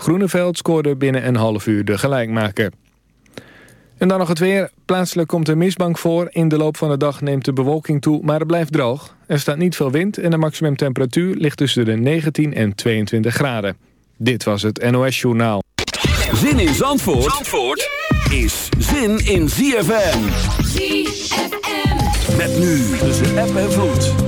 Groeneveld scoorde binnen een half uur de gelijkmaker. En dan nog het weer. Plaatselijk komt een mistbank voor. In de loop van de dag neemt de bewolking toe, maar het blijft droog. Er staat niet veel wind en de maximumtemperatuur ligt tussen de 19 en 22 graden. Dit was het NOS Journaal. Zin in Zandvoort, Zandvoort is zin in ZFM. ZFM. Met nu tussen app en vloed.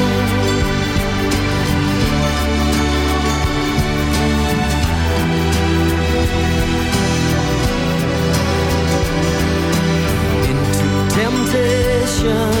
passion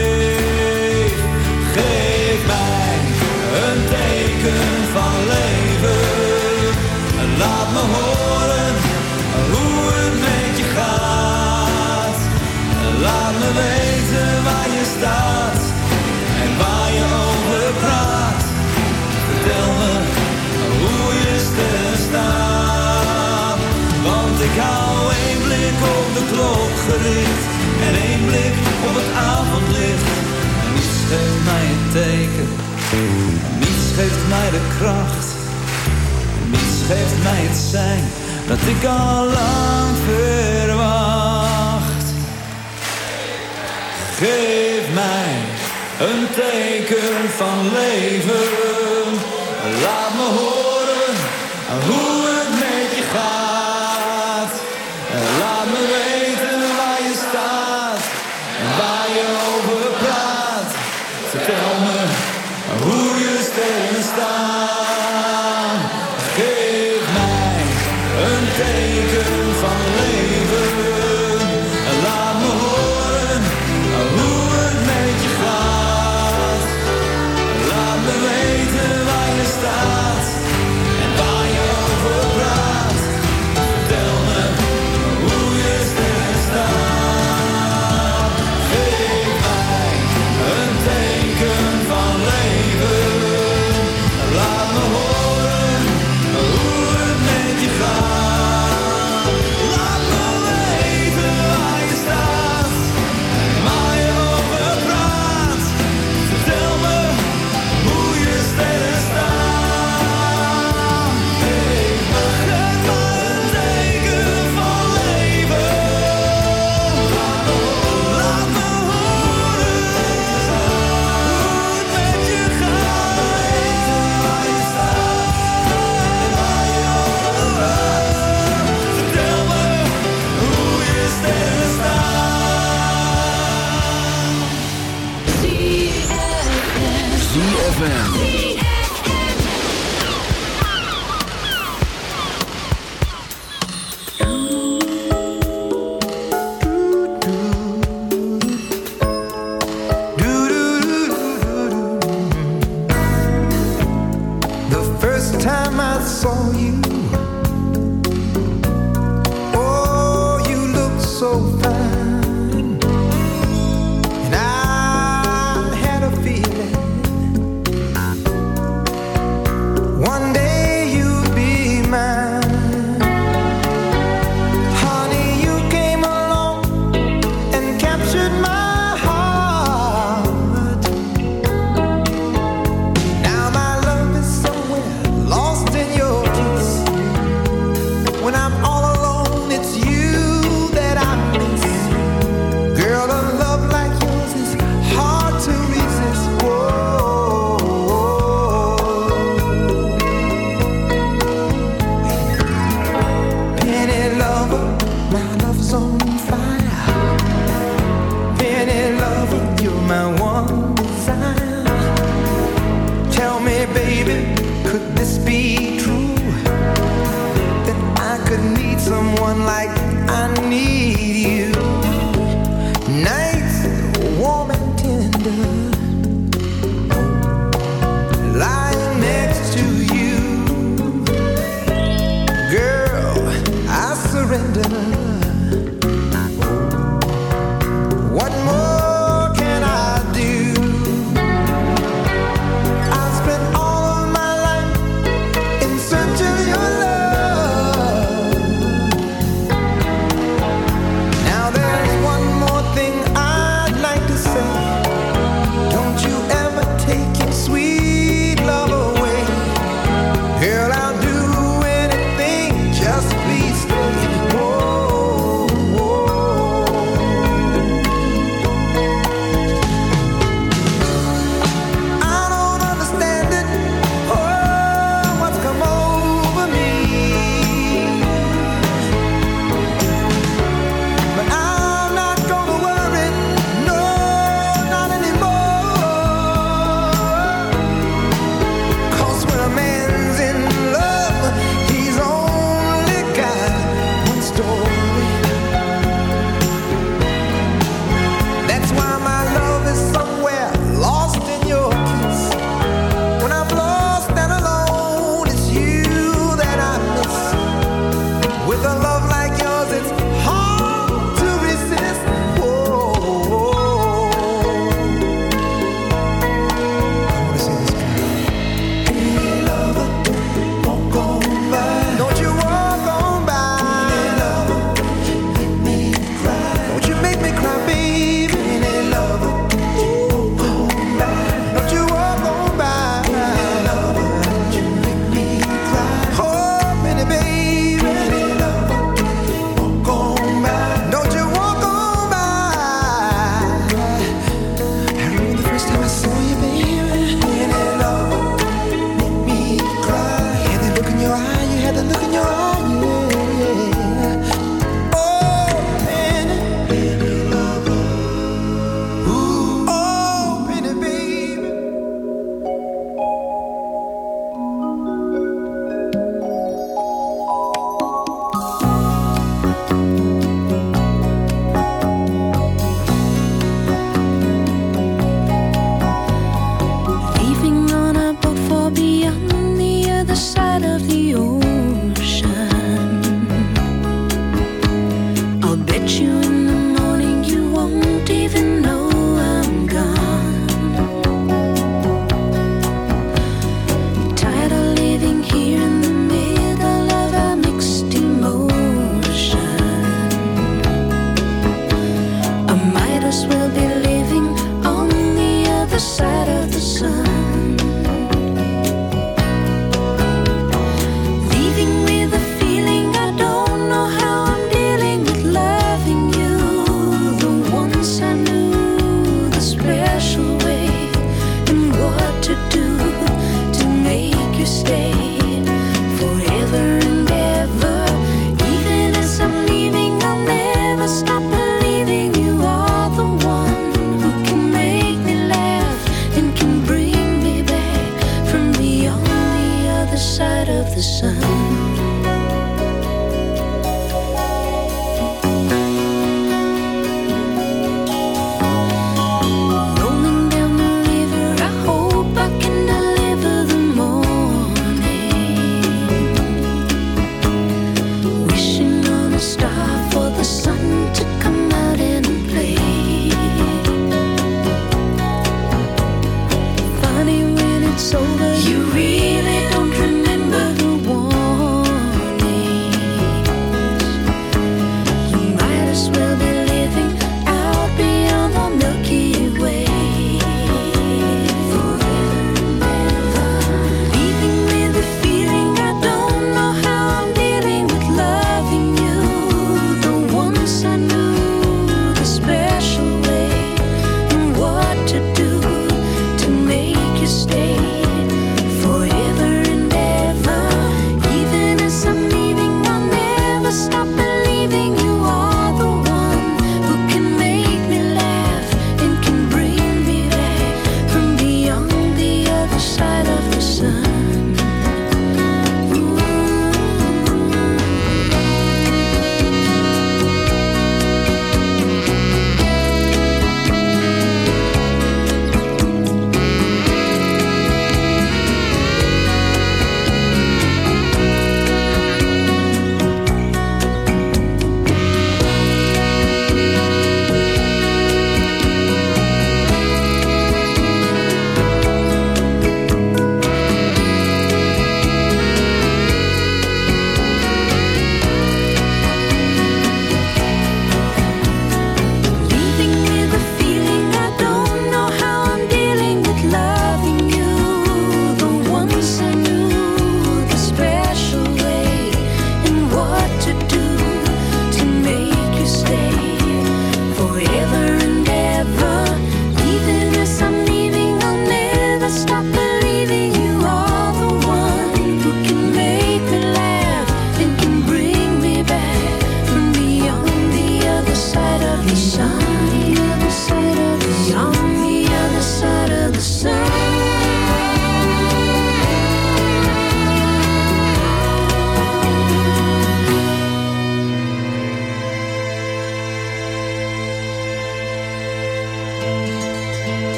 Horen hoe het met je gaat. Laat me weten waar je staat en waar je over praat. Vertel me hoe je sterren staan. Want ik hou één blik op de klok gericht en één blik op het avondlicht. Niets geeft mij een teken, niets geeft mij de kracht. Geeft mij het zijn dat ik al lang verwacht. Geef mij een teken van leven. Laat me horen hoe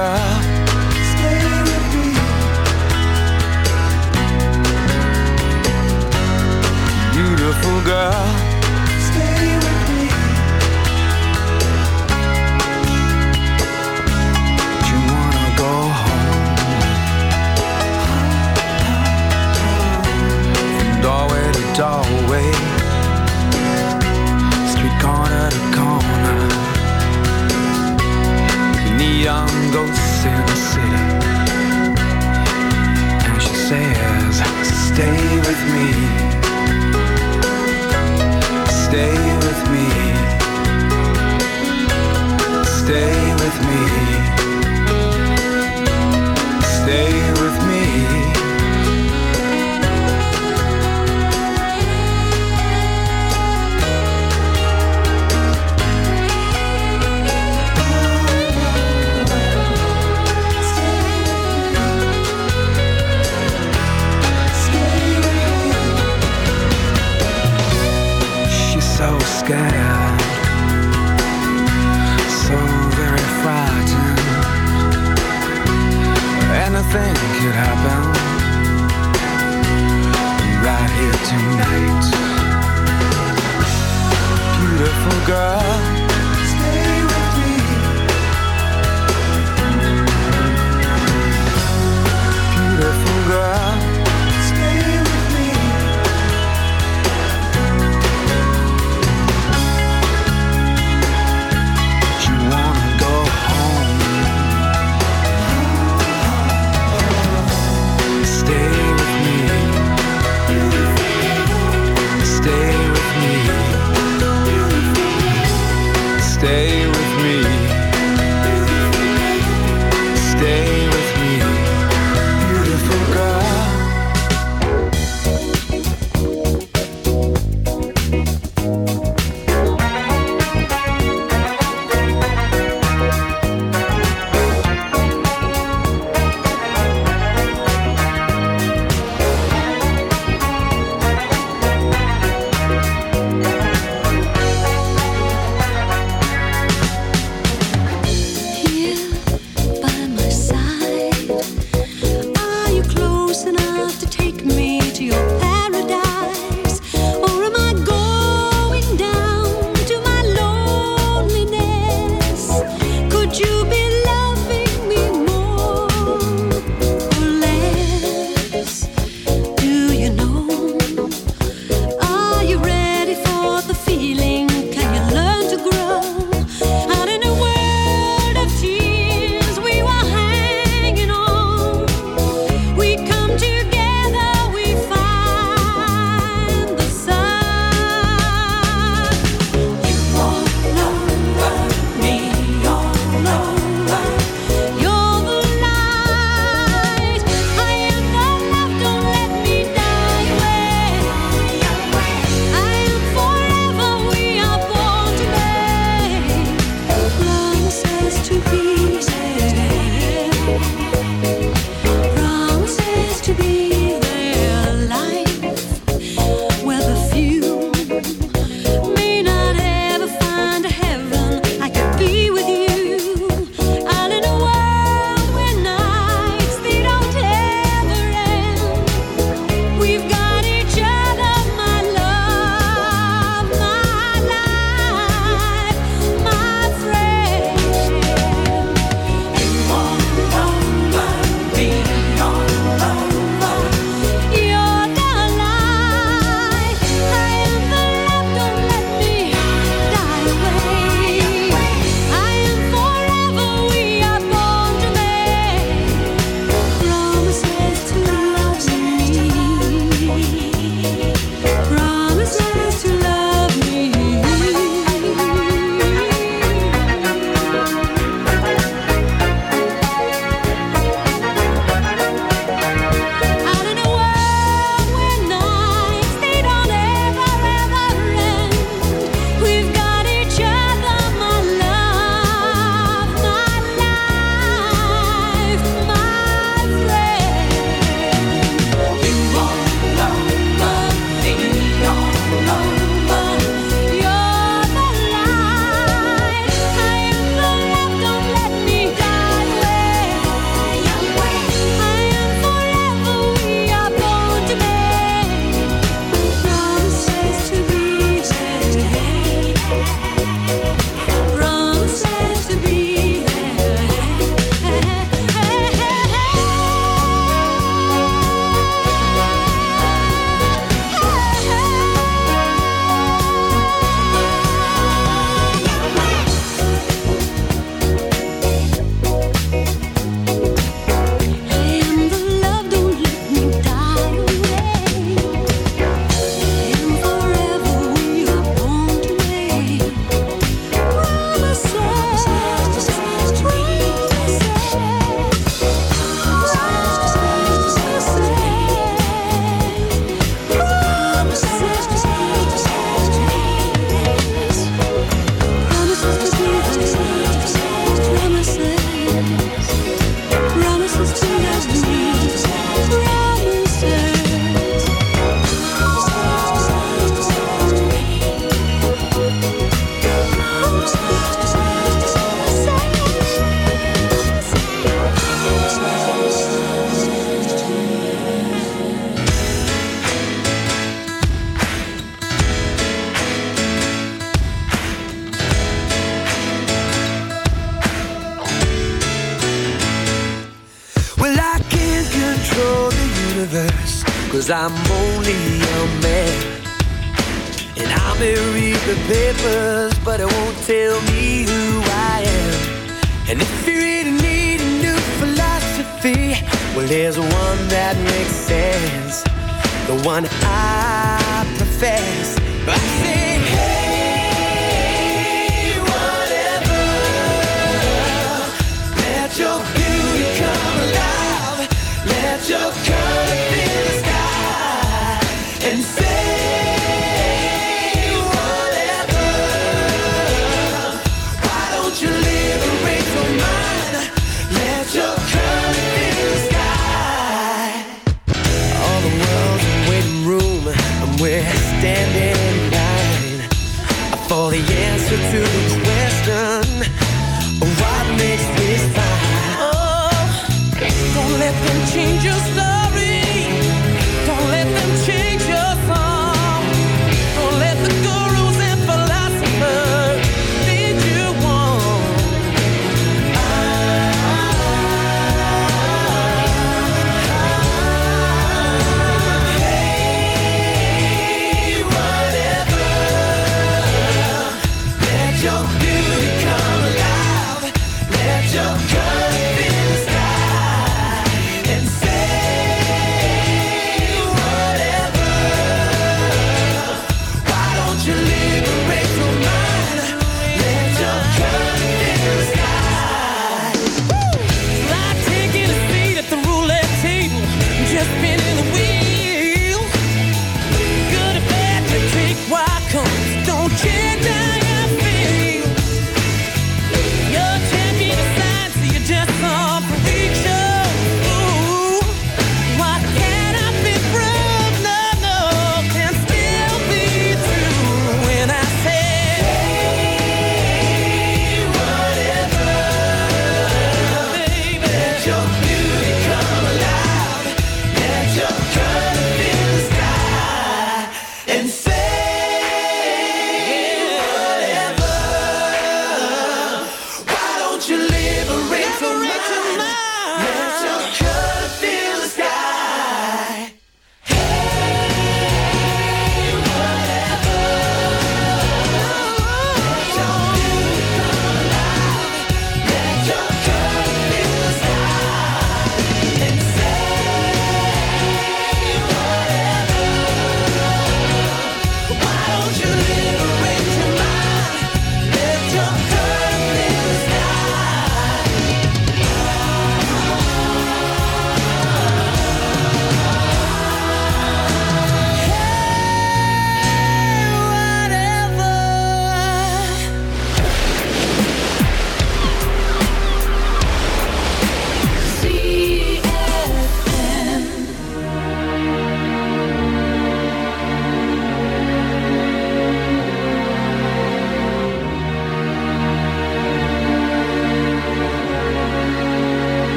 cry